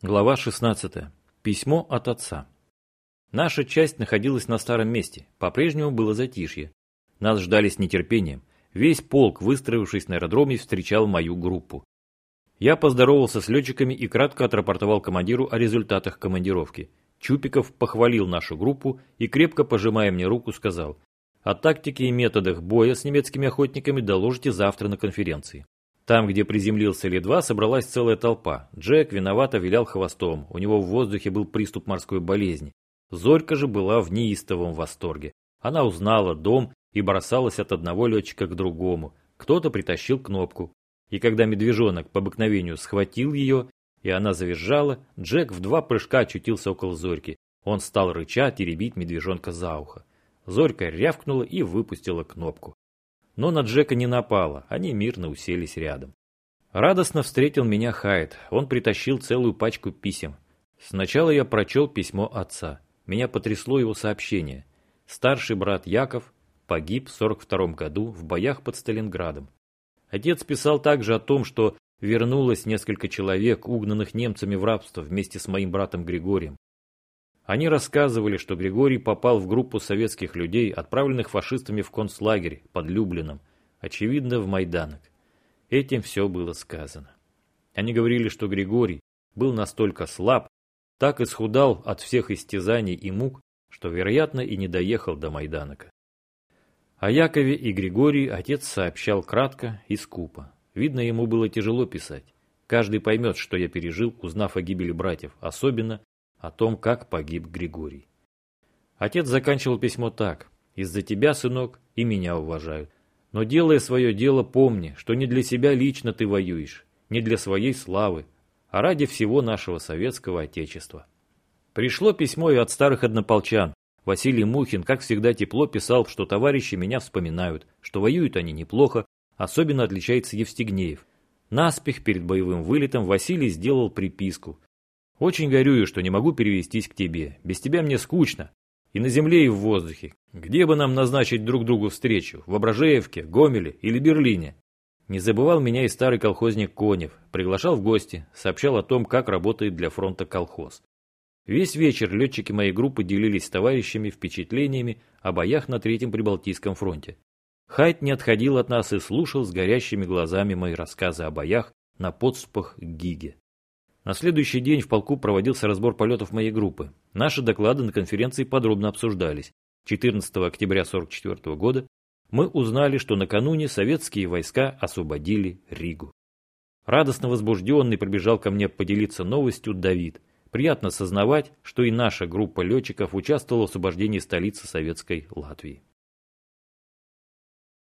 Глава 16. Письмо от отца. Наша часть находилась на старом месте, по-прежнему было затишье. Нас ждали с нетерпением. Весь полк, выстроившись на аэродроме, встречал мою группу. Я поздоровался с летчиками и кратко отрапортовал командиру о результатах командировки. Чупиков похвалил нашу группу и, крепко пожимая мне руку, сказал, «О тактике и методах боя с немецкими охотниками доложите завтра на конференции». Там, где приземлился Ли-2, собралась целая толпа. Джек виновато вилял хвостом, у него в воздухе был приступ морской болезни. Зорька же была в неистовом восторге. Она узнала дом и бросалась от одного летчика к другому. Кто-то притащил кнопку. И когда медвежонок по обыкновению схватил ее, и она завизжала, Джек в два прыжка очутился около Зорьки. Он стал рычать и ребить медвежонка за ухо. Зорька рявкнула и выпустила кнопку. Но на Джека не напала, они мирно уселись рядом. Радостно встретил меня Хайд, он притащил целую пачку писем. Сначала я прочел письмо отца. Меня потрясло его сообщение. Старший брат Яков погиб в 42 году в боях под Сталинградом. Отец писал также о том, что вернулось несколько человек, угнанных немцами в рабство вместе с моим братом Григорием. Они рассказывали, что Григорий попал в группу советских людей, отправленных фашистами в концлагерь под Люблином, очевидно, в Майданок. Этим все было сказано. Они говорили, что Григорий был настолько слаб, так исхудал от всех истязаний и мук, что, вероятно, и не доехал до Майданока. О Якове и Григории отец сообщал кратко и скупо. Видно, ему было тяжело писать. Каждый поймет, что я пережил, узнав о гибели братьев, особенно о том, как погиб Григорий. Отец заканчивал письмо так. «Из-за тебя, сынок, и меня уважают. Но делая свое дело, помни, что не для себя лично ты воюешь, не для своей славы, а ради всего нашего советского отечества». Пришло письмо и от старых однополчан. Василий Мухин, как всегда, тепло писал, что товарищи меня вспоминают, что воюют они неплохо, особенно отличается Евстигнеев. Наспех перед боевым вылетом Василий сделал приписку, очень горюю, что не могу перевестись к тебе. Без тебя мне скучно. И на земле, и в воздухе. Где бы нам назначить друг другу встречу? В Ображеевке, Гомеле или Берлине? Не забывал меня и старый колхозник Конев. Приглашал в гости, сообщал о том, как работает для фронта колхоз. Весь вечер летчики моей группы делились с товарищами впечатлениями о боях на Третьем Прибалтийском фронте. Хайт не отходил от нас и слушал с горящими глазами мои рассказы о боях на подступах к Гиге. На следующий день в полку проводился разбор полетов моей группы. Наши доклады на конференции подробно обсуждались. 14 октября 1944 года мы узнали, что накануне советские войска освободили Ригу. Радостно возбужденный прибежал ко мне поделиться новостью Давид. Приятно сознавать, что и наша группа летчиков участвовала в освобождении столицы советской Латвии.